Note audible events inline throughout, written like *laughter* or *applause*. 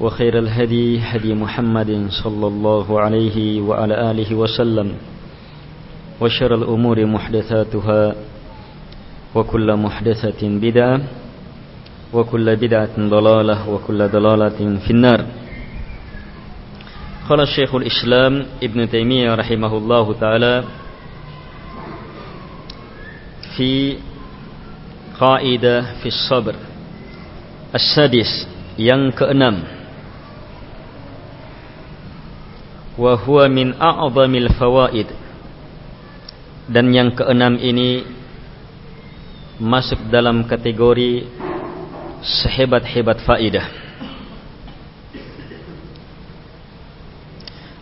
وخير الهدي هدي محمد صلى الله عليه وعلى آله وسلم وشر الأمور محدثاتها وكل محدثة بدعة وكل بدعة ضلالة وكل ضلالة في النار. قال الشيخ الإسلام ابن تيمية رحمه الله تعالى في قاعدة في الصبر السادس yang keenam. Wa huwa min a'zamil fawaid dan yang keenam ini masuk dalam kategori sehebat-hebat faidah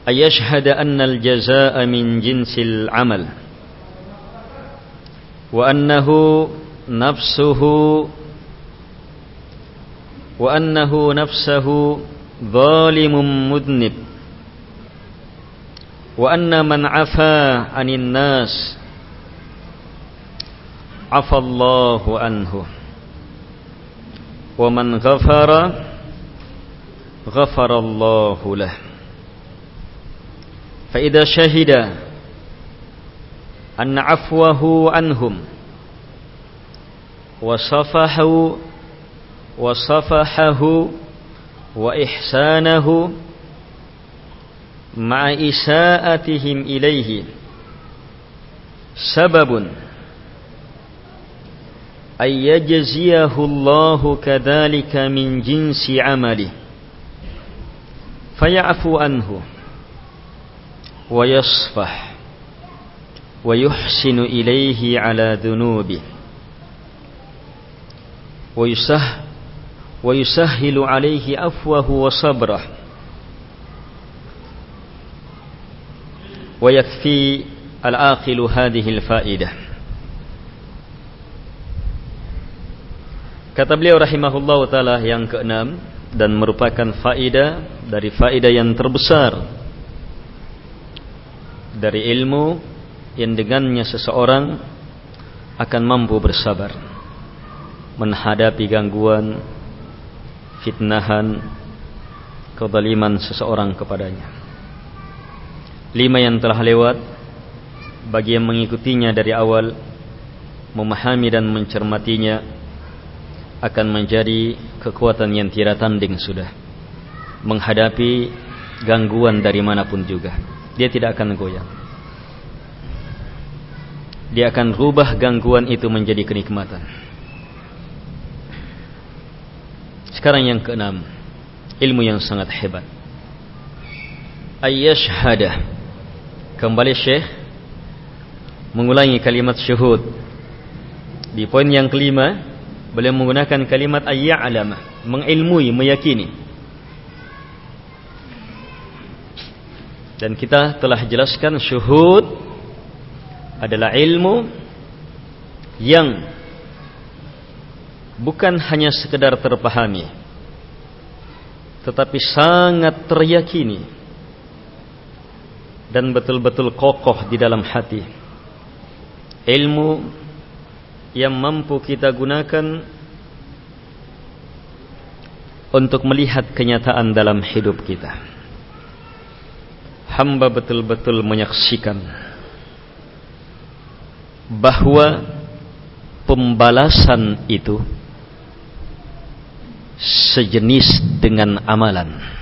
ayashhada anna al-jazaa'a min jinsil amal wa annahu nafsuhu wa annahu nafsuhu zalimun mudnib وأن من عفا عن الناس عفى الله عنه. ومن غفر غفر الله له. فإذا شهد أن عفوه عنهم وصفحه وصفحه وإحسانه مع إساءتهم إليه. سبب أن يجزيه الله كذلك من جنس عمله. فيعفو عنه ويصفح ويحسن إليه على ذنوبه. ويسه ويسهل عليه عفوه وصبره. ويكفي العاقل هذه الفائدة Kata beliau rahimahullah ta'ala yang keenam dan merupakan faedah dari faedah yang terbesar dari ilmu yang dengannya seseorang akan mampu bersabar menghadapi gangguan, fitnahan, kezaliman seseorang kepadanya. Lima yang telah lewat bagi yang mengikutinya dari awal memahami dan mencermatinya akan menjadi kekuatan yang tiada tanding sudah menghadapi gangguan dari manapun juga. Dia tidak akan goyang. Dia akan rubah gangguan itu menjadi kenikmatan. Sekarang yang keenam, ilmu yang sangat hebat. Ayyashhada. Kembali Syekh mengulangi kalimat syuhud Di poin yang kelima, beliau menggunakan kalimat ayya'lama, mengilmui, meyakini. Dan kita telah jelaskan syuhud adalah ilmu yang bukan hanya sekedar terpahami tetapi sangat teryakini dan betul-betul kokoh di dalam hati. Ilmu yang mampu kita gunakan untuk melihat kenyataan dalam hidup kita. Hamba betul-betul menyaksikan bahwa pembalasan itu sejenis dengan amalan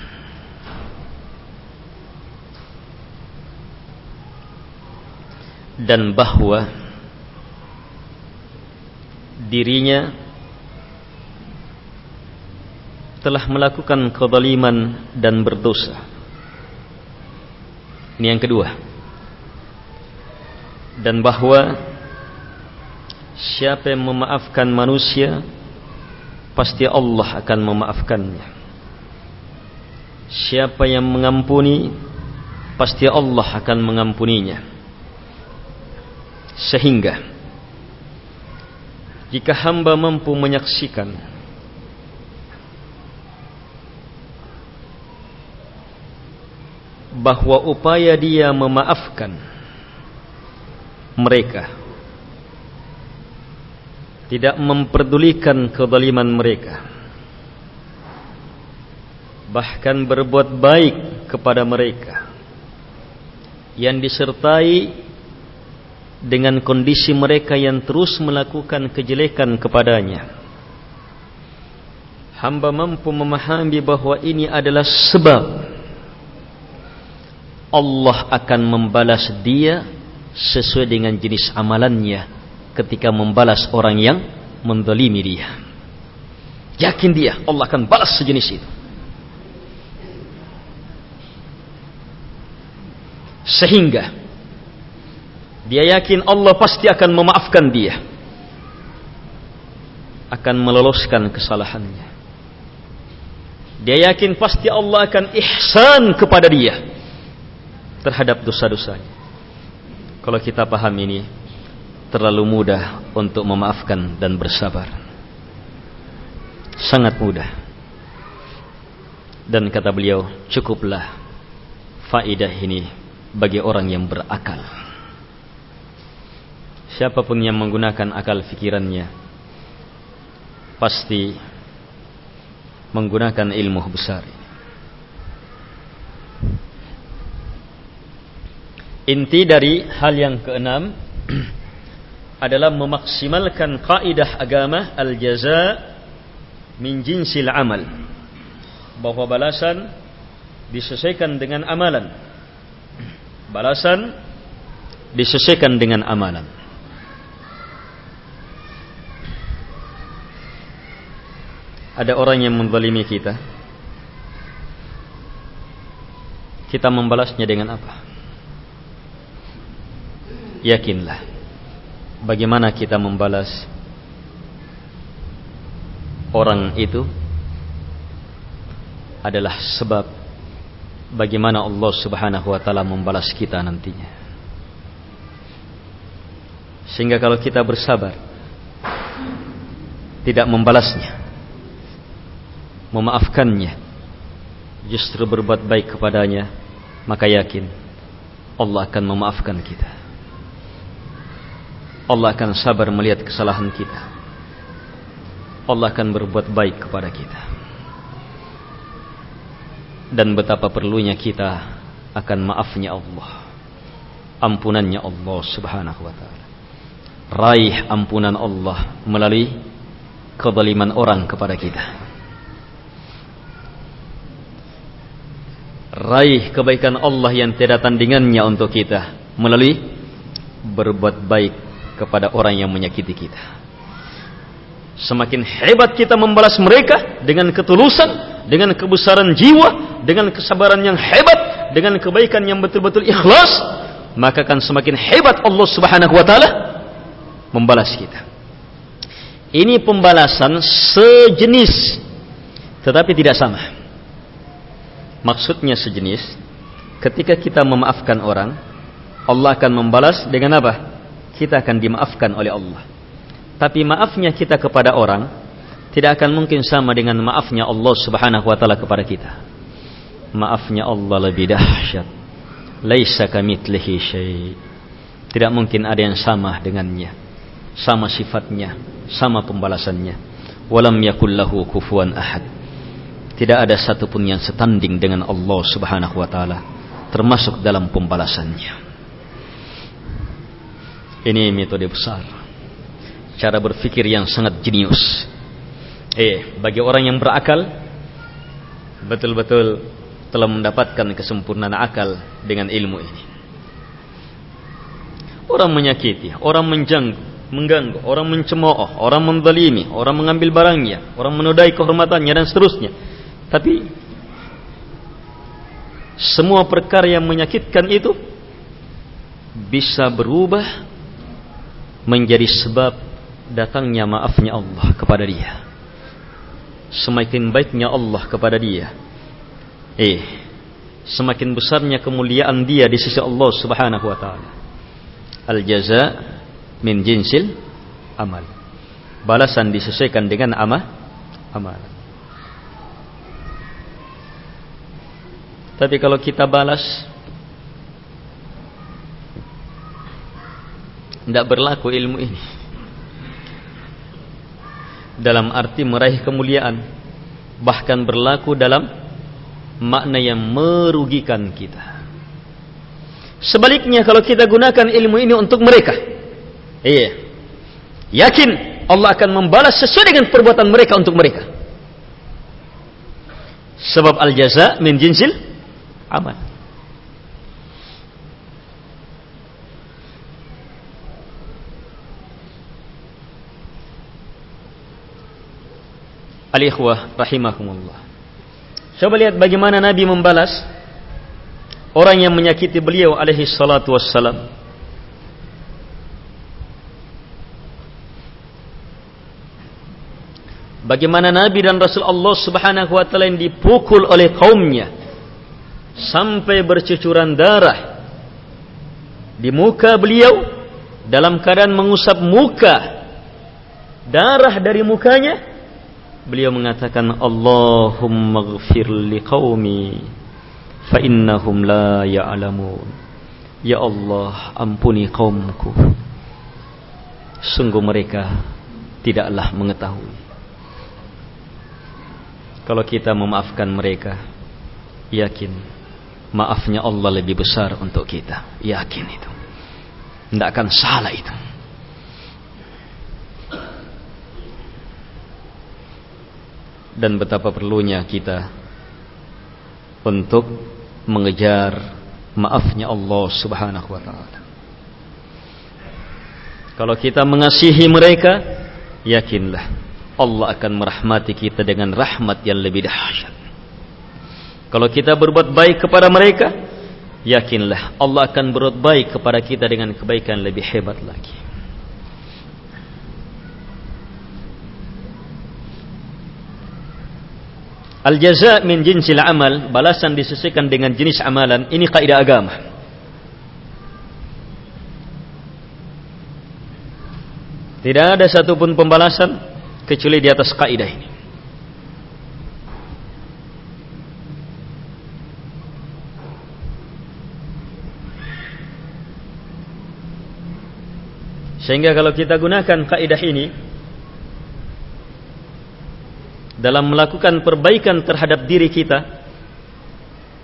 dan bahwa dirinya telah melakukan kezaliman dan berdosa. Ini yang kedua. Dan bahwa siapa yang memaafkan manusia pasti Allah akan memaafkannya. Siapa yang mengampuni pasti Allah akan mengampuninya. Sehingga jika hamba mampu menyaksikan bahwa upaya dia memaafkan mereka tidak memperdulikan kezaliman mereka bahkan berbuat baik kepada mereka yang disertai dengan kondisi mereka yang terus melakukan kejelekan kepadanya hamba mampu memahami bahwa ini adalah sebab Allah akan membalas dia sesuai dengan jenis amalannya ketika membalas orang yang mendolimi dia. Yakin dia Allah akan balas sejenis itu. Sehingga dia yakin Allah pasti akan memaafkan dia. Akan meloloskan kesalahannya. Dia yakin pasti Allah akan ihsan kepada dia terhadap dosa-dosanya. Kalau kita paham ini, terlalu mudah untuk memaafkan dan bersabar. Sangat mudah. Dan kata beliau, cukuplah faidah ini bagi orang yang berakal. Siapa pun yang menggunakan akal fikirannya pasti menggunakan ilmu besar. Inti dari hal yang keenam *clears throat* adalah memaksimalkan kaidah agama al-jaza min jinsil amal. Bahwa balasan disesuaikan dengan amalan. Balasan disesuaikan dengan amalan ada orang yang menzalimi kita. Kita membalasnya dengan apa? Yakinlah. Bagaimana kita membalas orang itu adalah sebab bagaimana Allah Subhanahu wa taala membalas kita nantinya. Sehingga kalau kita bersabar tidak membalasnya, memaafkannya, justru berbuat baik kepadanya, maka yakin Allah akan memaafkan kita. Allah akan sabar melihat kesalahan kita. Allah akan berbuat baik kepada kita. Dan betapa perlunya kita akan maafnya Allah. Ampunannya Allah subhanahu wa ta'ala. Raih ampunan Allah melalui kezaliman orang kepada kita. Raih kebaikan Allah yang tiada tandingannya untuk kita melalui berbuat baik kepada orang yang menyakiti kita. Semakin hebat kita membalas mereka dengan ketulusan, dengan kebesaran jiwa, dengan kesabaran yang hebat, dengan kebaikan yang betul-betul ikhlas, maka akan semakin hebat Allah Subhanahu wa taala membalas kita. Ini pembalasan sejenis tetapi tidak sama. Maksudnya sejenis ketika kita memaafkan orang Allah akan membalas dengan apa? Kita akan dimaafkan oleh Allah. Tapi maafnya kita kepada orang tidak akan mungkin sama dengan maafnya Allah Subhanahu wa taala kepada kita. Maafnya Allah lebih dahsyat. Laisa kamitslihi syai'. Tidak mungkin ada yang sama dengannya. Sama sifatnya, sama pembalasannya. Walam yakul lahu kufuwan ahad. Tidak ada satupun yang setanding dengan Allah Subhanahu wa taala termasuk dalam pembalasannya. Ini metode besar. Cara berfikir yang sangat jenius. Eh, bagi orang yang berakal betul-betul telah mendapatkan kesempurnaan akal dengan ilmu ini. Orang menyakiti, orang menjanggu, mengganggu, orang mencemooh, orang mendalimi, orang mengambil barangnya, orang menodai kehormatannya dan seterusnya. Tapi semua perkara yang menyakitkan itu bisa berubah menjadi sebab datangnya maafnya Allah kepada dia. Semakin baiknya Allah kepada dia. Eh, semakin besarnya kemuliaan dia di sisi Allah Subhanahu wa taala. Al jaza min jinsil amal. Balasan disesuaikan dengan amal. Tapi kalau kita balas tidak berlaku ilmu ini. Dalam arti meraih kemuliaan, bahkan berlaku dalam makna yang merugikan kita. Sebaliknya kalau kita gunakan ilmu ini untuk mereka, Iya. Yakin Allah akan membalas sesuai dengan perbuatan mereka untuk mereka. Sebab al-jaza min jinsil amal. Al-ikhwah rahimakumullah. Coba lihat bagaimana Nabi membalas orang yang menyakiti beliau alaihi salatu wassalam. Bagaimana Nabi dan Rasul Allah Subhanahu wa taala yang dipukul oleh kaumnya sampai bercucuran darah di muka beliau dalam keadaan mengusap muka darah dari mukanya beliau mengatakan Allahumma ghfir liqaumi fa innahum la ya'lamun. Ya Allah ampuni kaumku. Sungguh mereka tidaklah mengetahui. Kalau kita memaafkan mereka, yakin maafnya Allah lebih besar untuk kita. Yakin itu. Tidak akan salah itu. Dan betapa perlunya kita untuk mengejar maafnya Allah Subhanahu wa taala. Kalau kita mengasihi mereka, yakinlah Allah akan merahmati kita dengan rahmat yang lebih dahsyat. Kalau kita berbuat baik kepada mereka, yakinlah Allah akan berbuat baik kepada kita dengan kebaikan lebih hebat lagi. Al-jaza min jinsil amal, balasan disesuaikan dengan jenis amalan. Ini kaidah agama. Tidak ada satupun pembalasan kecuali di atas kaidah ini. Sehingga kalau kita gunakan kaidah ini dalam melakukan perbaikan terhadap diri kita,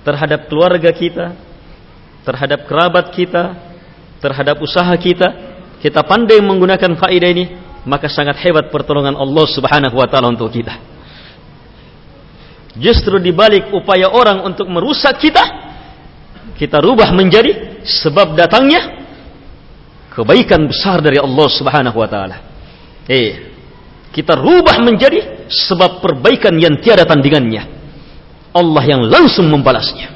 terhadap keluarga kita, terhadap kerabat kita, terhadap usaha kita, kita pandai menggunakan kaidah ini, maka sangat hebat pertolongan Allah Subhanahu wa taala untuk kita. Justru di balik upaya orang untuk merusak kita, kita rubah menjadi sebab datangnya kebaikan besar dari Allah Subhanahu wa taala. Eh, kita rubah menjadi sebab perbaikan yang tiada tandingannya. Allah yang langsung membalasnya.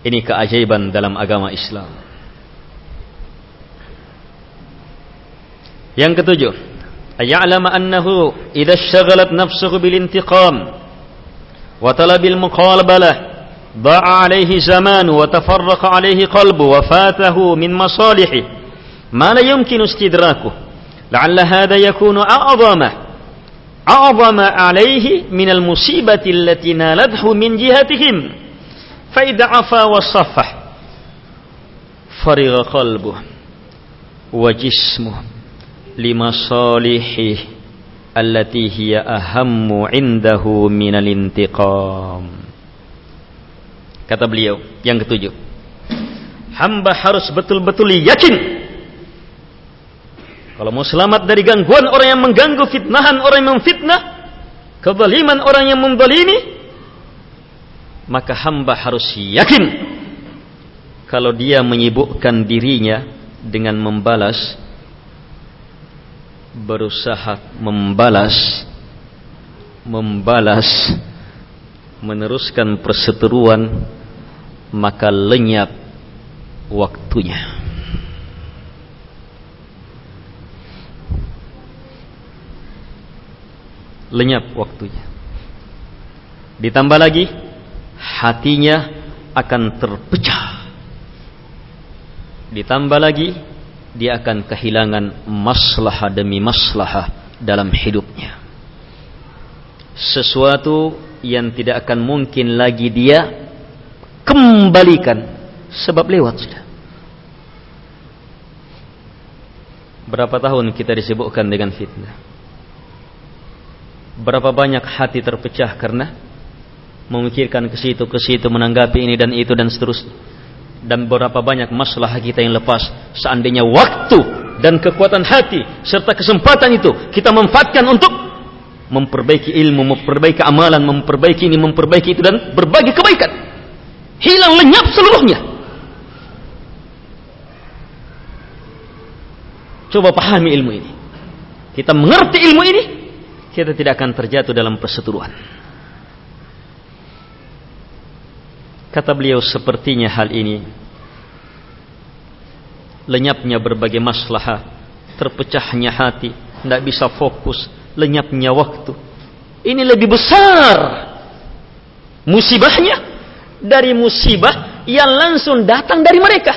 Ini keajaiban dalam agama Islam. Yang ketujuh, ay'alama annahu idza syaghalat nafsuhu bil intiqam talabil muqalabalah ضاع عليه زمان وتفرق عليه قلبه وفاته من مصالحه. ما لا يمكن استدراكه لعل هذا يكون أعظم أعظم عليه من المصيبة التي نالته من جهتهم. فإذا عفا وصفح فرغ قلبه وجسمه لمصالحه. allati hiya ahammu indahu minal intiqam. Kata beliau yang ketujuh. Hamba harus betul-betul yakin. Kalau mau selamat dari gangguan orang yang mengganggu fitnahan orang yang memfitnah kezaliman orang yang mendolimi maka hamba harus yakin. Kalau dia menyibukkan dirinya dengan membalas berusaha membalas membalas meneruskan perseteruan maka lenyap waktunya. Lenyap waktunya. Ditambah lagi hatinya akan terpecah. Ditambah lagi dia akan kehilangan maslahah demi maslahah dalam hidupnya. Sesuatu yang tidak akan mungkin lagi dia kembalikan sebab lewat sudah. Berapa tahun kita disibukkan dengan fitnah? Berapa banyak hati terpecah karena memikirkan ke situ ke situ menanggapi ini dan itu dan seterusnya dan berapa banyak masalah kita yang lepas seandainya waktu dan kekuatan hati serta kesempatan itu kita manfaatkan untuk memperbaiki ilmu, memperbaiki amalan, memperbaiki ini, memperbaiki itu dan berbagi kebaikan. Hilang lenyap seluruhnya. Coba pahami ilmu ini. Kita mengerti ilmu ini, kita tidak akan terjatuh dalam perseteruan. Kata beliau sepertinya hal ini lenyapnya berbagai masalah, terpecahnya hati, tidak bisa fokus, lenyapnya waktu. Ini lebih besar musibahnya dari musibah yang langsung datang dari mereka.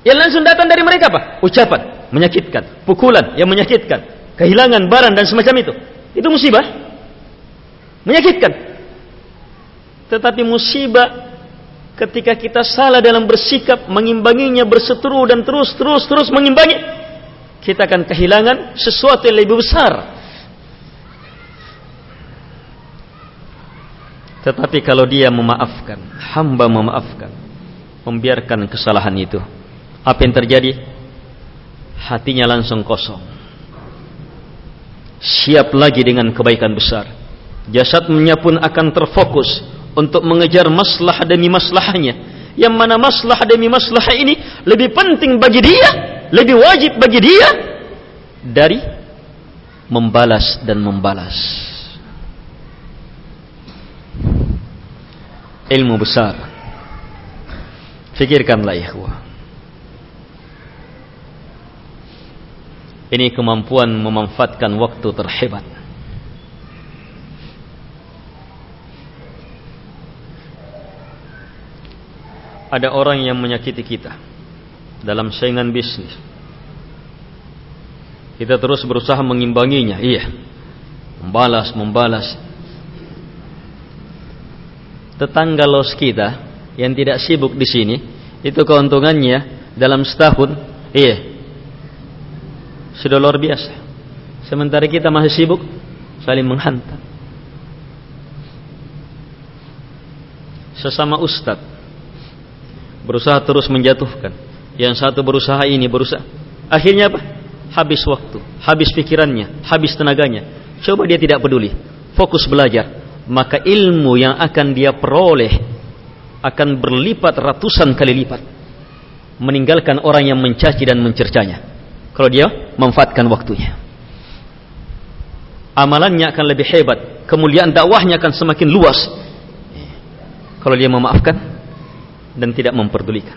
Yang langsung datang dari mereka apa? Ucapan menyakitkan, pukulan yang menyakitkan, kehilangan barang dan semacam itu. Itu musibah. Menyakitkan. Tetapi musibah ketika kita salah dalam bersikap mengimbanginya berseteru dan terus terus terus mengimbangi kita akan kehilangan sesuatu yang lebih besar. Tetapi kalau dia memaafkan hamba memaafkan membiarkan kesalahan itu apa yang terjadi? Hatinya langsung kosong. Siap lagi dengan kebaikan besar. Jasadnya pun akan terfokus untuk mengejar masalah demi maslahnya yang mana masalah demi masalah ini lebih penting bagi dia lebih wajib bagi dia dari membalas dan membalas. Ilmu besar. Fikirkanlah ikhwah. Ini kemampuan memanfaatkan waktu terhebat ada orang yang menyakiti kita dalam saingan bisnis. Kita terus berusaha mengimbanginya, iya. Membalas, membalas. Tetangga los kita yang tidak sibuk di sini, itu keuntungannya dalam setahun, iya. Sudah luar biasa. Sementara kita masih sibuk saling menghantam. Sesama ustadz berusaha terus menjatuhkan. Yang satu berusaha ini, berusaha. Akhirnya apa? Habis waktu, habis pikirannya, habis tenaganya. Coba dia tidak peduli, fokus belajar. Maka ilmu yang akan dia peroleh akan berlipat ratusan kali lipat. Meninggalkan orang yang mencaci dan mencercanya. Kalau dia memanfaatkan waktunya. Amalannya akan lebih hebat. Kemuliaan dakwahnya akan semakin luas. Kalau dia memaafkan, dan tidak memperdulikan.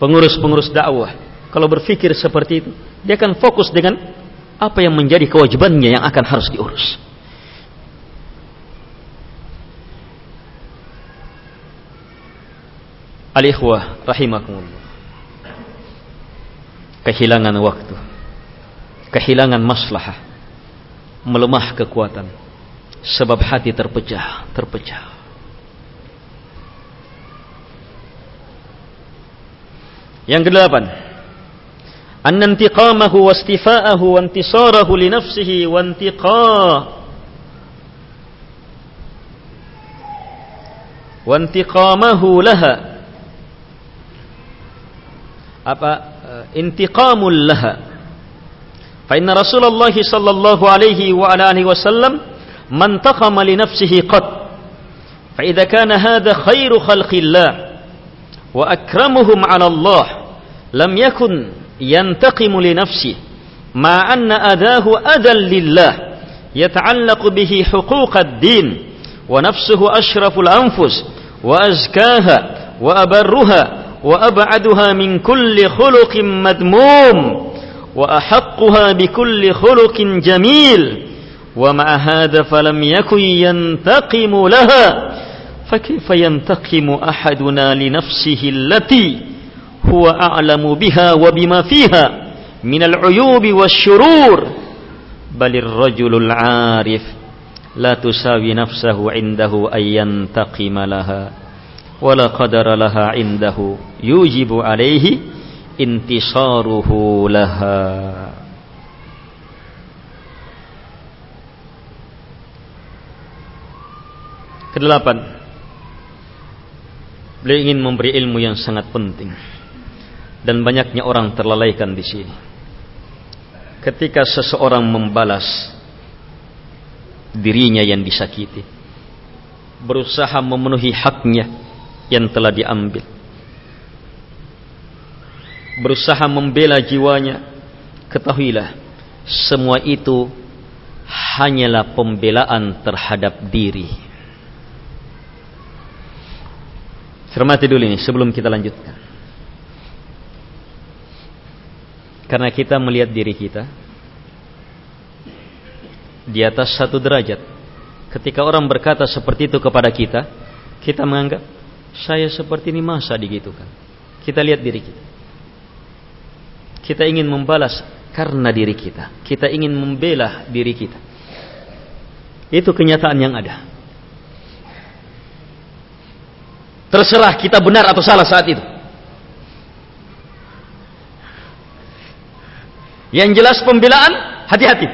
Pengurus-pengurus dakwah kalau berpikir seperti itu, dia akan fokus dengan apa yang menjadi kewajibannya yang akan harus diurus. Al-ikhwah rahimakumullah. Kehilangan waktu. Kehilangan maslahah. Melemah kekuatan. Sebab hati terpecah, terpecah. Yang kedelapan, anna intiqamahu wa istifa'ahu wa intisarahu li nafsihi wa intiqa wa intiqamahu laha apa intiqamul laha fa inna Rasulullah sallallahu alaihi wa ala alihi wasallam man taqama li nafsihi qad fa idza kana hadha khairu khalqillah wa akramuhum ala Allah لم يكن ينتقم لنفسه مع أن أذاه أذى لله يتعلق به حقوق الدين ونفسه أشرف الأنفس وأزكاها وأبرها وأبعدها من كل خلق مذموم وأحقها بكل خلق جميل ومع هذا فلم يكن ينتقم لها فكيف ينتقم أحدنا لنفسه التي هو أعلم بها وبما فيها من العيوب والشرور. بل الرجل العارف لا تساوي نفسه عنده أن ينتقم لها ولا قدر لها عنده يوجب عليه انتصاره لها. Kedelapan, beliau ingin memberi ilmu yang sangat penting. Dan banyaknya orang terlalaikan di sini. Ketika seseorang membalas dirinya yang disakiti, berusaha memenuhi haknya yang telah diambil, berusaha membela jiwanya, ketahuilah semua itu hanyalah pembelaan terhadap diri. Cermati dulu ini sebelum kita lanjutkan. Karena kita melihat diri kita di atas satu derajat. Ketika orang berkata seperti itu kepada kita, kita menganggap saya seperti ini masa digitukan. Kita lihat diri kita. Kita ingin membalas karena diri kita. Kita ingin membela diri kita. Itu kenyataan yang ada. Terserah kita benar atau salah saat itu. Yang jelas pembelaan hati-hati.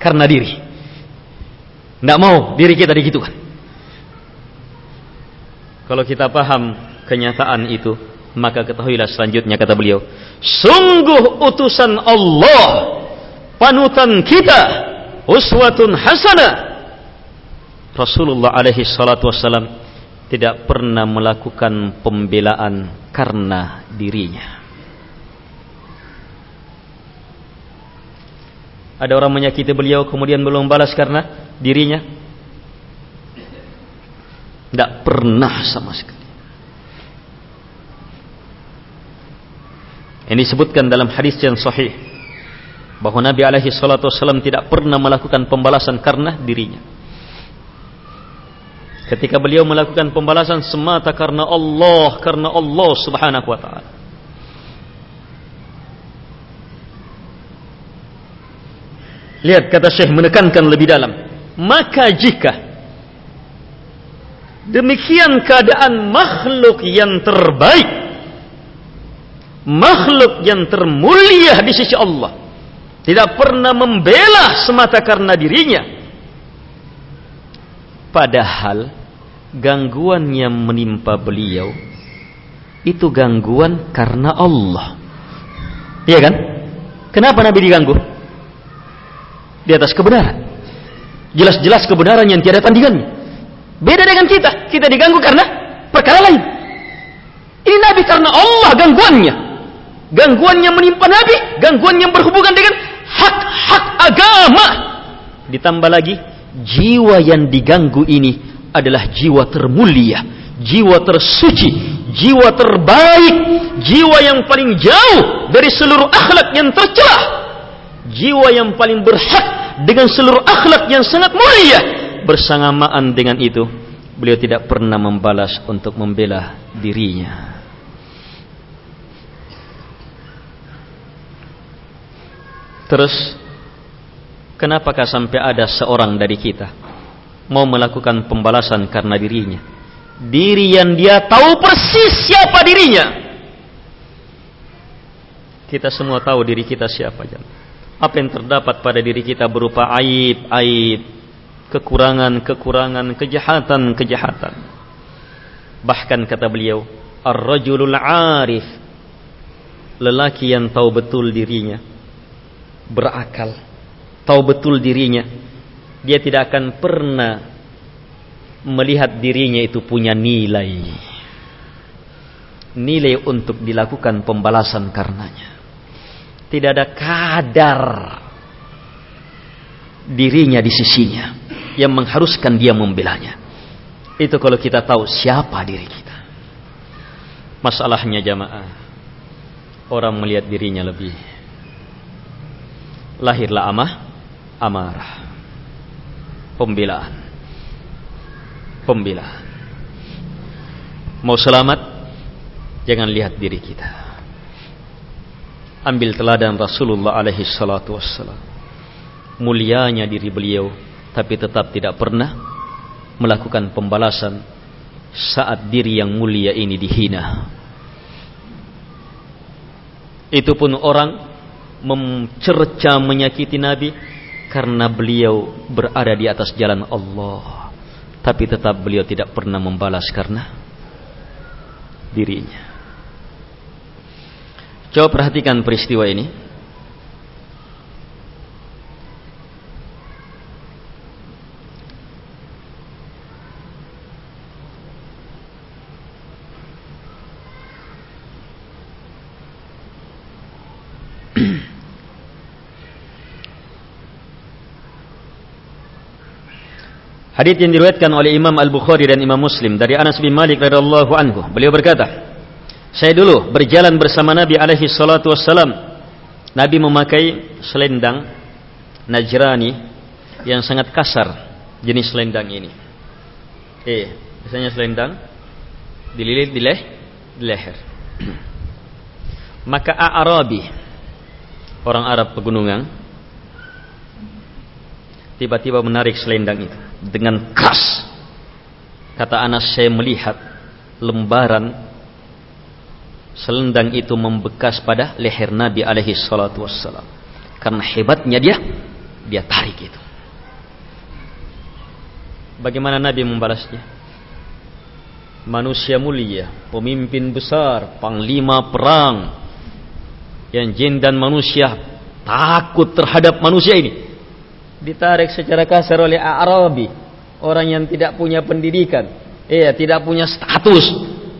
Karena diri. Tidak mau diri kita digitukan. Kalau kita paham kenyataan itu, maka ketahuilah selanjutnya kata beliau, sungguh utusan Allah, panutan kita, uswatun hasanah. Rasulullah alaihi salatu wassalam tidak pernah melakukan pembelaan karena dirinya. Ada orang menyakiti beliau kemudian belum balas karena dirinya? Tidak pernah sama sekali. Ini disebutkan dalam hadis yang sahih bahwa Nabi alaihi salatu wasallam tidak pernah melakukan pembalasan karena dirinya. Ketika beliau melakukan pembalasan semata karena Allah, karena Allah Subhanahu wa taala. Lihat kata Syekh menekankan lebih dalam. Maka jika demikian keadaan makhluk yang terbaik makhluk yang termulia di sisi Allah tidak pernah membela semata karena dirinya padahal gangguan yang menimpa beliau itu gangguan karena Allah. Iya kan? Kenapa Nabi diganggu di atas kebenaran. Jelas-jelas kebenaran yang tiada tandingannya beda dengan kita. Kita diganggu karena perkara lain. Ini Nabi karena Allah gangguannya. Gangguan yang menimpa Nabi, gangguan yang berhubungan dengan hak-hak agama. Ditambah lagi, jiwa yang diganggu ini adalah jiwa termulia, jiwa tersuci, jiwa terbaik, jiwa yang paling jauh dari seluruh akhlak yang tercelah, jiwa yang paling berhak dengan seluruh akhlak yang sangat mulia. Bersamaan dengan itu, beliau tidak pernah membalas untuk membela dirinya. Terus kenapakah sampai ada seorang dari kita mau melakukan pembalasan karena dirinya? Diri yang dia tahu persis siapa dirinya. Kita semua tahu diri kita siapa jam. Apa yang terdapat pada diri kita berupa aib, aib, kekurangan-kekurangan, kejahatan-kejahatan. Bahkan kata beliau, ar-rajulul arif, lelaki yang tahu betul dirinya, berakal, tahu betul dirinya, dia tidak akan pernah melihat dirinya itu punya nilai. Nilai untuk dilakukan pembalasan karenanya. Tidak ada kadar dirinya di sisinya yang mengharuskan dia membelanya. Itu kalau kita tahu siapa diri kita. Masalahnya jamaah. Orang melihat dirinya lebih lahirlah amah amarah pembelaan pembelaan mau selamat jangan lihat diri kita ambil teladan Rasulullah alaihi salatu wassalam mulianya diri beliau tapi tetap tidak pernah melakukan pembalasan saat diri yang mulia ini dihina itu pun orang mencerca menyakiti Nabi karena beliau berada di atas jalan Allah. Tapi tetap beliau tidak pernah membalas karena dirinya. Coba perhatikan peristiwa ini. Hadis yang diriwayatkan oleh Imam Al-Bukhari dan Imam Muslim dari Anas bin Malik radhiyallahu anhu. Beliau berkata, "Saya dulu berjalan bersama Nabi alaihi salatu wassalam. Nabi memakai selendang Najrani yang sangat kasar jenis selendang ini. Eh, biasanya selendang dililit di, leh, di leher. Maka Arabi orang Arab pegunungan tiba-tiba menarik selendang itu dengan keras. Kata Anas saya melihat lembaran selendang itu membekas pada leher Nabi alaihi salatu wassalam. Karena hebatnya dia, dia tarik itu. Bagaimana Nabi membalasnya? Manusia mulia, pemimpin besar, panglima perang, yang jin dan manusia takut terhadap manusia ini ditarik secara kasar oleh Arabi, orang yang tidak punya pendidikan, eh tidak punya status,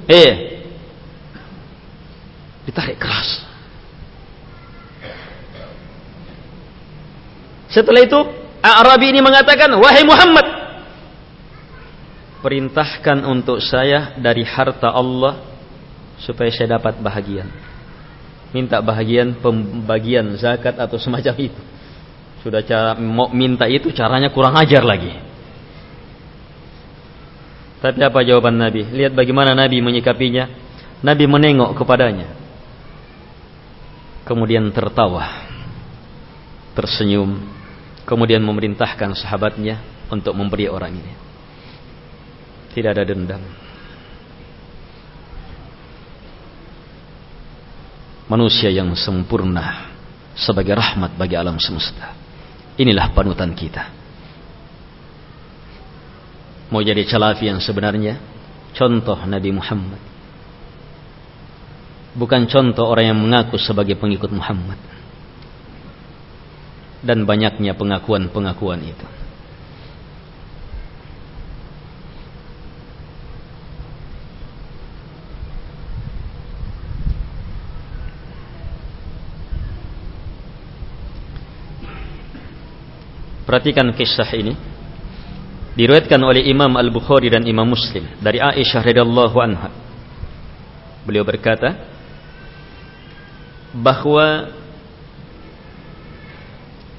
eh ditarik keras. Setelah itu Arabi ini mengatakan, "Wahai Muhammad, perintahkan untuk saya dari harta Allah supaya saya dapat bahagian." Minta bahagian pembagian zakat atau semacam itu. Sudah cara mau minta itu caranya kurang ajar lagi. Tapi apa jawaban Nabi? Lihat bagaimana Nabi menyikapinya. Nabi menengok kepadanya. Kemudian tertawa. Tersenyum. Kemudian memerintahkan sahabatnya untuk memberi orang ini. Tidak ada dendam. Manusia yang sempurna sebagai rahmat bagi alam semesta. Inilah panutan kita. Mau jadi calafi yang sebenarnya, contoh Nabi Muhammad. Bukan contoh orang yang mengaku sebagai pengikut Muhammad. Dan banyaknya pengakuan-pengakuan itu. Perhatikan kisah ini. diriwayatkan oleh Imam Al-Bukhari dan Imam Muslim dari Aisyah radhiyallahu anha. Beliau berkata bahwa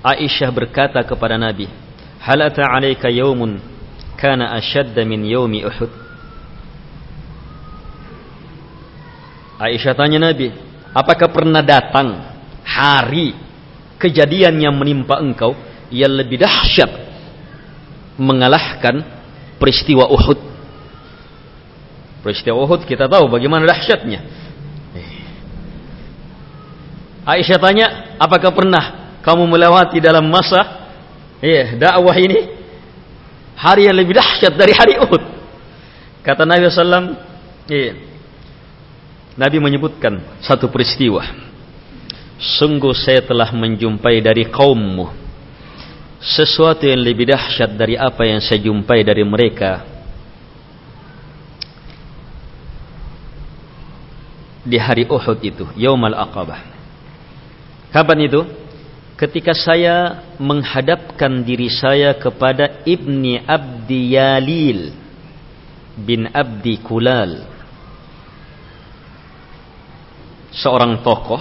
Aisyah berkata kepada Nabi, "Halata 'alaika yawmun kana ashadda min yawmi Uhud?" Aisyah tanya Nabi, "Apakah pernah datang hari kejadian yang menimpa engkau yang lebih dahsyat mengalahkan peristiwa Uhud?" Peristiwa Uhud kita tahu bagaimana dahsyatnya. Aisyah tanya, apakah pernah kamu melewati dalam masa ya, dakwah ini hari yang lebih dahsyat dari hari Uhud. Kata Nabi SAW, ya, Nabi menyebutkan satu peristiwa. Sungguh saya telah menjumpai dari kaummu sesuatu yang lebih dahsyat dari apa yang saya jumpai dari mereka di hari Uhud itu, Yaumal Aqabah. Kapan itu? ketika saya menghadapkan diri saya kepada Ibni Abdi Yalil bin Abdi Kulal. Seorang tokoh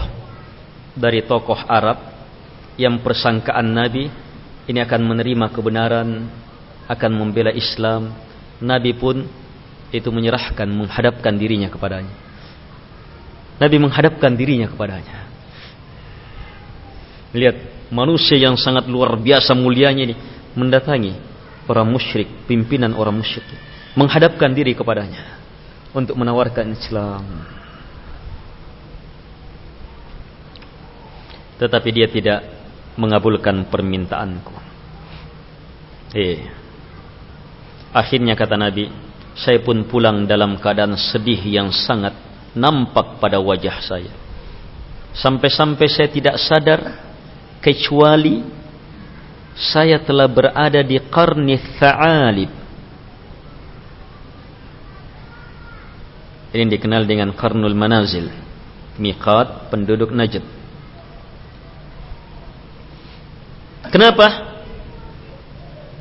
dari tokoh Arab yang persangkaan Nabi ini akan menerima kebenaran akan membela Islam. Nabi pun itu menyerahkan menghadapkan dirinya kepadanya. Nabi menghadapkan dirinya kepadanya Lihat manusia yang sangat luar biasa mulianya ini mendatangi orang musyrik, pimpinan orang musyrik, menghadapkan diri kepadanya untuk menawarkan Islam. Tetapi dia tidak mengabulkan permintaanku. Eh. Akhirnya kata Nabi, saya pun pulang dalam keadaan sedih yang sangat nampak pada wajah saya. Sampai-sampai saya tidak sadar kecuali saya telah berada di qarni tha'alib. Ini dikenal dengan qarnul manazil miqat penduduk Najd. Kenapa?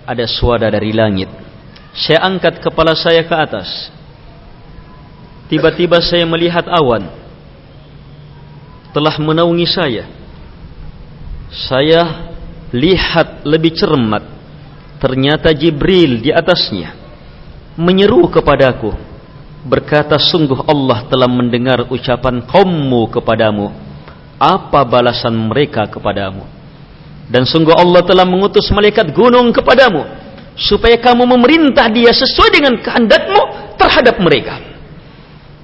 Ada suara dari langit. Saya angkat kepala saya ke atas. Tiba-tiba saya melihat awan. Telah menaungi saya saya lihat lebih cermat. Ternyata Jibril di atasnya menyeru kepadaku. Berkata sungguh Allah telah mendengar ucapan kaummu kepadamu. Apa balasan mereka kepadamu? Dan sungguh Allah telah mengutus malaikat gunung kepadamu supaya kamu memerintah dia sesuai dengan kehendakmu terhadap mereka.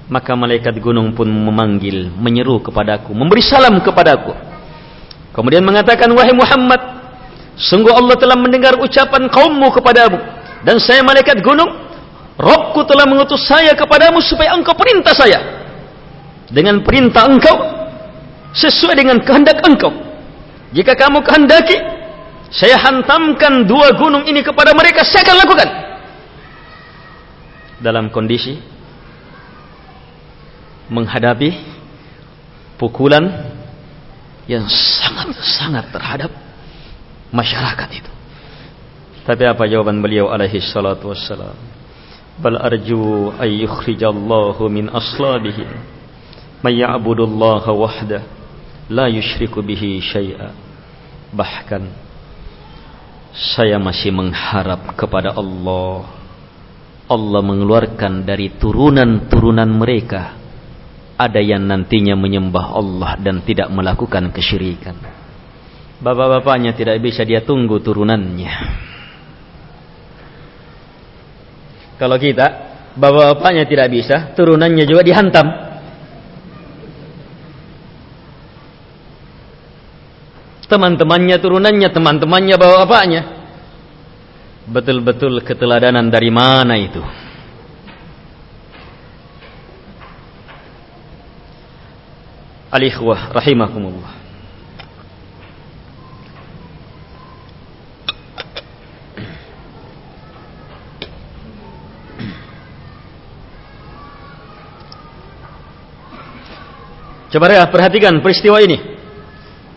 Maka malaikat gunung pun memanggil menyeru kepadaku memberi salam kepadaku Kemudian mengatakan, Wahai Muhammad, sungguh Allah telah mendengar ucapan kaummu kepadamu. Dan saya malaikat gunung, Robku telah mengutus saya kepadamu supaya engkau perintah saya. Dengan perintah engkau, sesuai dengan kehendak engkau. Jika kamu kehendaki, saya hantamkan dua gunung ini kepada mereka, saya akan lakukan. Dalam kondisi menghadapi pukulan yang sangat-sangat terhadap masyarakat itu. Tapi apa jawaban beliau alaihi salatu wassalam? Bal arju ay yukhrijallahu min aslabihim may ya'budullaha wahda la yusyriku bihi syai'a. Bahkan saya masih mengharap kepada Allah Allah mengeluarkan dari turunan-turunan mereka ada yang nantinya menyembah Allah dan tidak melakukan kesyirikan. Bapak-bapaknya tidak bisa dia tunggu turunannya. Kalau kita, bapak-bapaknya tidak bisa, turunannya juga dihantam. Teman-temannya turunannya, teman-temannya bapak-bapaknya. Betul-betul keteladanan dari mana itu? Al-ikhwah rahimakumullah. Coba ya, perhatikan peristiwa ini.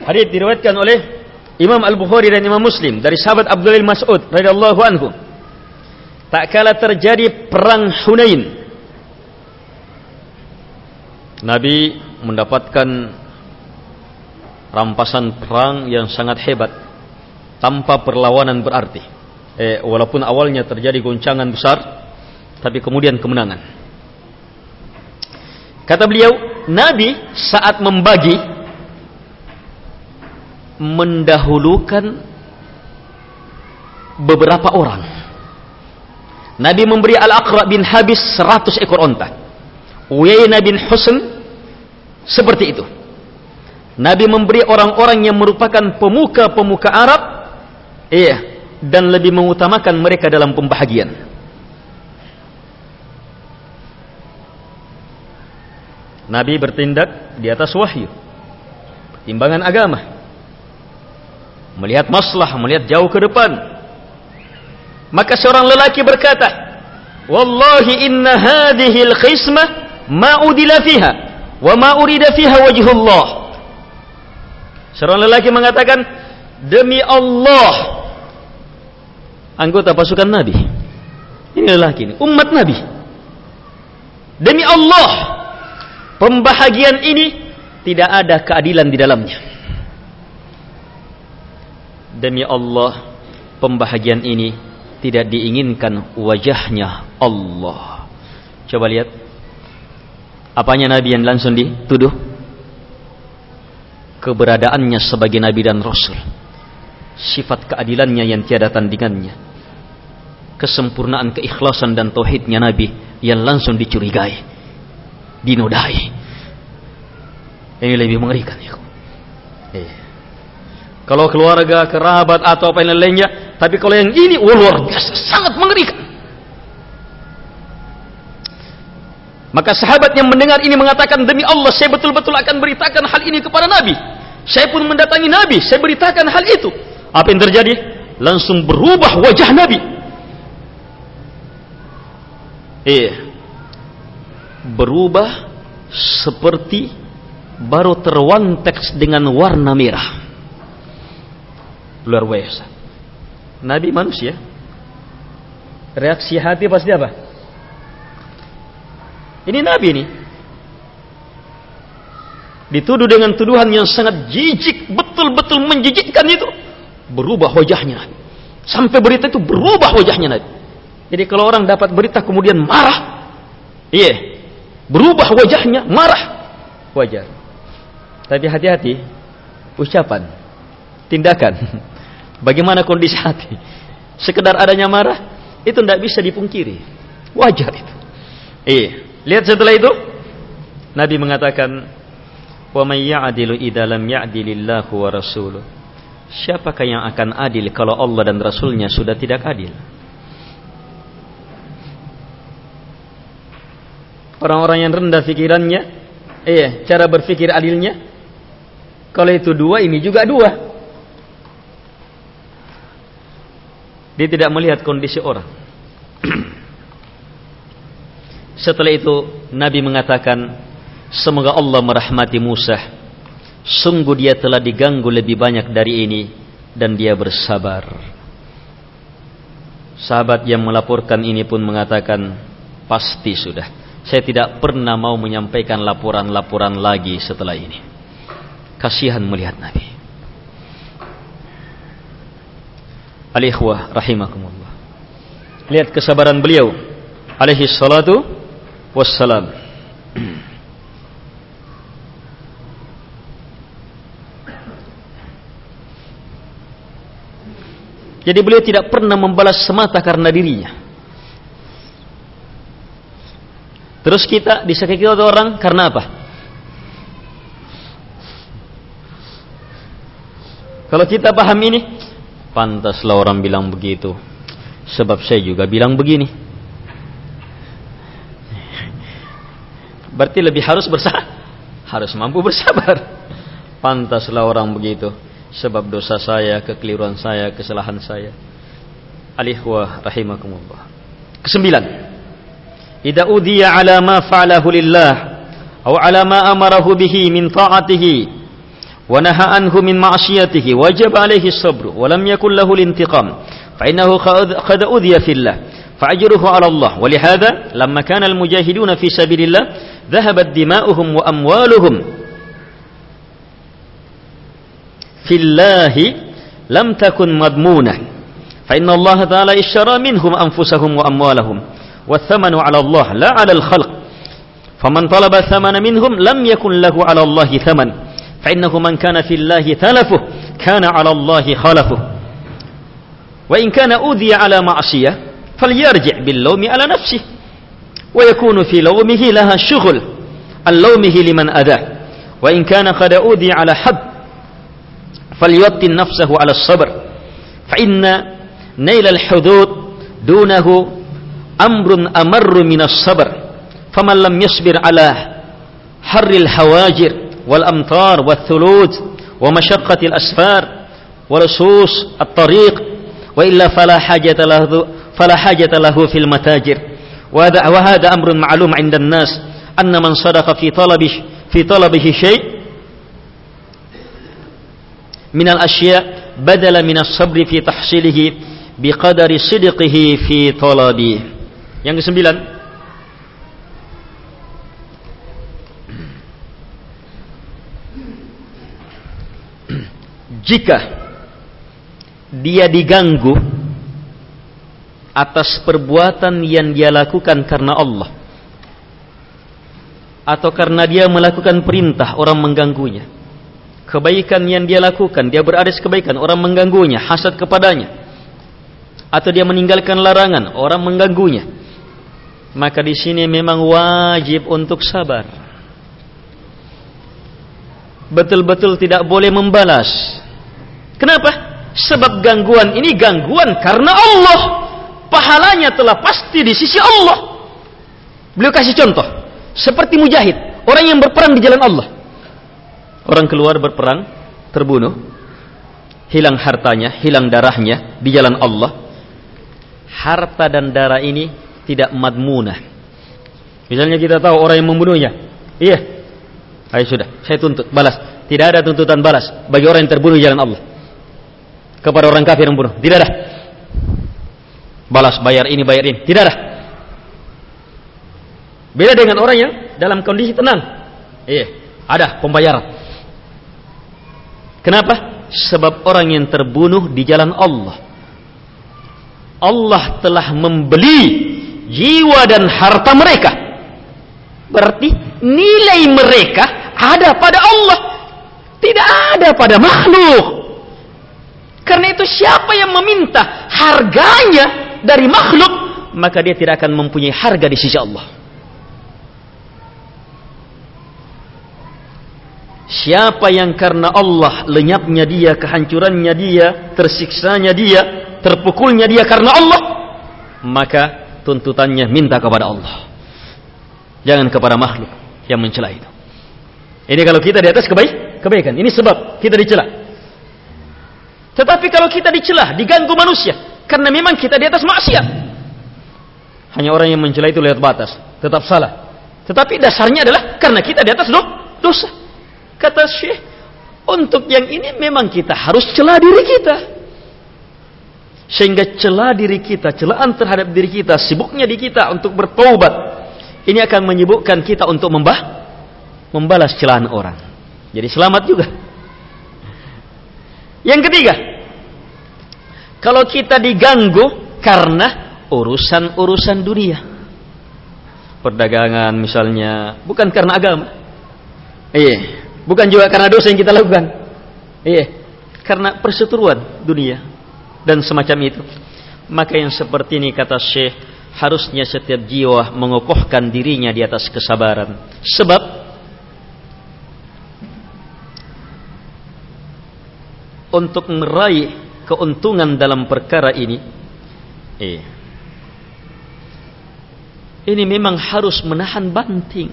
Hadis diriwayatkan oleh Imam Al-Bukhari dan Imam Muslim dari sahabat Abdullah Mas'ud radhiyallahu anhu. tak kala terjadi perang Hunain Nabi mendapatkan rampasan perang yang sangat hebat tanpa perlawanan berarti eh, walaupun awalnya terjadi goncangan besar tapi kemudian kemenangan kata beliau Nabi saat membagi mendahulukan beberapa orang. Nabi memberi Al-Aqra bin Habis 100 ekor onta. Uyainah bin Husn seperti itu. Nabi memberi orang-orang yang merupakan pemuka-pemuka Arab iya dan lebih mengutamakan mereka dalam pembahagian. Nabi bertindak di atas wahyu. Timbangan agama. Melihat maslah, melihat jauh ke depan maka seorang lelaki berkata, "Wallahi inna hadhihi al-khismah ma fiha wa ma urida fiha wajhullah." Seorang lelaki mengatakan, "Demi Allah, anggota pasukan Nabi. Ini lelaki ini, umat Nabi. Demi Allah, pembahagian ini tidak ada keadilan di dalamnya. Demi Allah, pembahagian ini tidak diinginkan wajahnya Allah. Coba lihat. Apanya Nabi yang langsung dituduh? Keberadaannya sebagai Nabi dan Rasul. Sifat keadilannya yang tiada tandingannya. Kesempurnaan keikhlasan dan tauhidnya Nabi yang langsung dicurigai. Dinodai. Ini lebih mengerikan ya. Eh. Kalau keluarga, kerabat atau apa yang lainnya tapi kalau yang ini, oh luar biasa, sangat mengerikan. Maka sahabat yang mendengar ini mengatakan, demi Allah saya betul-betul akan beritakan hal ini kepada Nabi. Saya pun mendatangi Nabi, saya beritakan hal itu. Apa yang terjadi? Langsung berubah wajah Nabi. Iya. Berubah seperti baru terwantek dengan warna merah. Luar biasa. Nabi manusia. Reaksi hati pasti apa? Ini Nabi ini. Dituduh dengan tuduhan yang sangat jijik, betul-betul menjijikkan itu. Berubah wajahnya. Sampai berita itu berubah wajahnya Nabi. Jadi kalau orang dapat berita kemudian marah, iya, berubah wajahnya, marah, wajar. Tapi hati-hati, ucapan, tindakan. *laughs* Bagaimana kondisi hati? Sekedar adanya marah itu tidak bisa dipungkiri. Wajar itu. Eh, lihat setelah itu Nabi mengatakan, "Wa may ya'dilu idza lam ya'dilillahu wa rasuluh." Siapakah yang akan adil kalau Allah dan Rasulnya sudah tidak adil? Orang-orang yang rendah pikirannya, eh, cara berpikir adilnya, kalau itu dua, ini juga dua. Dia tidak melihat kondisi orang. Setelah itu Nabi mengatakan, semoga Allah merahmati Musa. Sungguh dia telah diganggu lebih banyak dari ini dan dia bersabar. Sahabat yang melaporkan ini pun mengatakan, pasti sudah. Saya tidak pernah mau menyampaikan laporan-laporan lagi setelah ini. Kasihan melihat Nabi. Al-ikhwah rahimakumullah. Lihat kesabaran beliau alaihi salatu wassalam. Jadi beliau tidak pernah membalas semata karena dirinya. Terus kita disakiti oleh orang karena apa? Kalau kita paham ini, Pantaslah orang bilang begitu. Sebab saya juga bilang begini. Berarti lebih harus bersabar. Harus mampu bersabar. Pantaslah orang begitu. Sebab dosa saya, kekeliruan saya, kesalahan saya. Alihwa rahimakumullah. Kesembilan. Ida udiya ala ma fa'alahu lillah. Atau ala ma amarahu bihi min ta'atihi ونهى عنه من معصيته وجب عليه الصبر ولم يكن له الانتقام فإنه قد أذي في الله فأجره على الله ولهذا لما كان المجاهدون في سبيل الله ذهبت دماؤهم وأموالهم. في الله لم تكن مضمونة. فإن الله تعالى اشترى منهم أنفسهم وأموالهم. والثمن على الله لا على الخلق. فمن طلب الثمن منهم لم يكن له على الله ثمن. فإنه من كان في الله تلفه كان على الله خلفه. وإن كان أوذي على معصية فليرجع باللوم على نفسه. ويكون في لومه لها شغل عن لومه لمن أذاه. وإن كان قد أوذي على حد فليوطن نفسه على الصبر. فإن نيل الحدود دونه أمر أمر من الصبر. فمن لم يصبر على حر الحواجر والأمطار والثلوج ومشقة الأسفار ولصوص الطريق وإلا فلا حاجة له فلا حاجة له في المتاجر. وهذا, وهذا أمر معلوم عند الناس أن من صدق في طلبه في طلبه شيء من الأشياء بدل من الصبر في تحصيله بقدر صدقه في طلبه. Yang kesembilan. *clears throat* Jika dia diganggu atas perbuatan yang dia lakukan karena Allah. Atau karena dia melakukan perintah orang mengganggunya. Kebaikan yang dia lakukan dia berada kebaikan orang mengganggunya hasad kepadanya. Atau dia meninggalkan larangan orang mengganggunya. Maka di sini memang wajib untuk sabar. Betul-betul tidak boleh membalas. Kenapa? Sebab gangguan ini gangguan karena Allah pahalanya telah pasti di sisi Allah. Beliau kasih contoh, seperti mujahid, orang yang berperang di jalan Allah. Orang keluar berperang, terbunuh, hilang hartanya, hilang darahnya di jalan Allah. Harta dan darah ini tidak madmunah. Misalnya kita tahu orang yang membunuhnya, iya, ayo sudah, saya tuntut, balas. Tidak ada tuntutan balas bagi orang yang terbunuh di jalan Allah kepada orang kafir yang membunuh. Tidak ada balas bayar ini bayar ini. Tidak ada. Beda dengan orang yang dalam kondisi tenang. Iya ada pembayaran. Kenapa? Sebab orang yang terbunuh di jalan Allah. Allah telah membeli jiwa dan harta mereka. Berarti nilai mereka ada pada Allah. Tidak ada pada makhluk. Karena itu siapa yang meminta harganya dari makhluk, maka dia tidak akan mempunyai harga di sisi Allah. Siapa yang karena Allah lenyapnya dia, kehancurannya dia, tersiksanya dia, terpukulnya dia karena Allah, maka tuntutannya minta kepada Allah. Jangan kepada makhluk yang mencela itu. Ini kalau kita di atas kebaik, kebaikan. Ini sebab kita dicela. Tetapi kalau kita dicela, diganggu manusia, karena memang kita di atas maksiat. Hanya orang yang mencela itu lihat batas, tetap salah. Tetapi dasarnya adalah karena kita di atas dosa. Kata Syekh, untuk yang ini memang kita harus celah diri kita. Sehingga celah diri kita, celaan terhadap diri kita, sibuknya di kita untuk bertobat. Ini akan menyibukkan kita untuk membah, membalas celahan orang. Jadi selamat juga. Yang ketiga, kalau kita diganggu karena urusan-urusan dunia. Perdagangan misalnya, bukan karena agama. Iya, bukan juga karena dosa yang kita lakukan. Iya, karena perseteruan dunia dan semacam itu. Maka yang seperti ini kata Syekh, harusnya setiap jiwa mengokohkan dirinya di atas kesabaran. Sebab untuk meraih keuntungan dalam perkara ini eh ini memang harus menahan banting.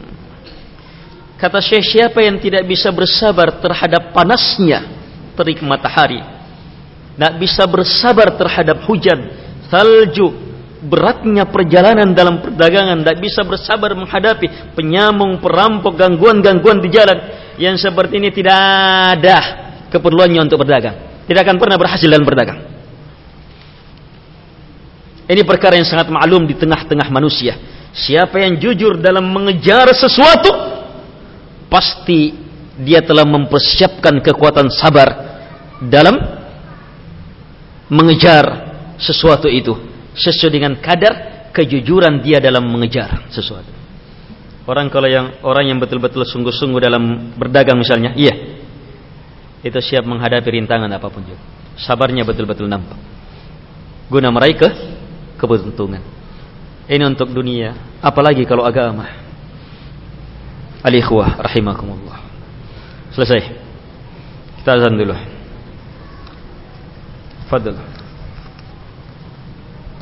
Kata Syekh siapa yang tidak bisa bersabar terhadap panasnya terik matahari tidak bisa bersabar terhadap hujan salju beratnya perjalanan dalam perdagangan tidak bisa bersabar menghadapi penyamung perampok gangguan-gangguan di jalan yang seperti ini tidak ada keperluannya untuk berdagang tidak akan pernah berhasil dalam berdagang. Ini perkara yang sangat maklum di tengah-tengah manusia. Siapa yang jujur dalam mengejar sesuatu, pasti dia telah mempersiapkan kekuatan sabar dalam mengejar sesuatu itu sesuai dengan kadar kejujuran dia dalam mengejar sesuatu. Orang kalau yang orang yang betul-betul sungguh-sungguh dalam berdagang misalnya, iya. Itu siap menghadapi rintangan apa pun juga. Sabarnya betul-betul nampak. Guna meraih ke keberuntungan. Ini untuk dunia, apalagi kalau agama. Al-ikhwah rahimakumullah. Selesai. Kita azan dulu. Fadl.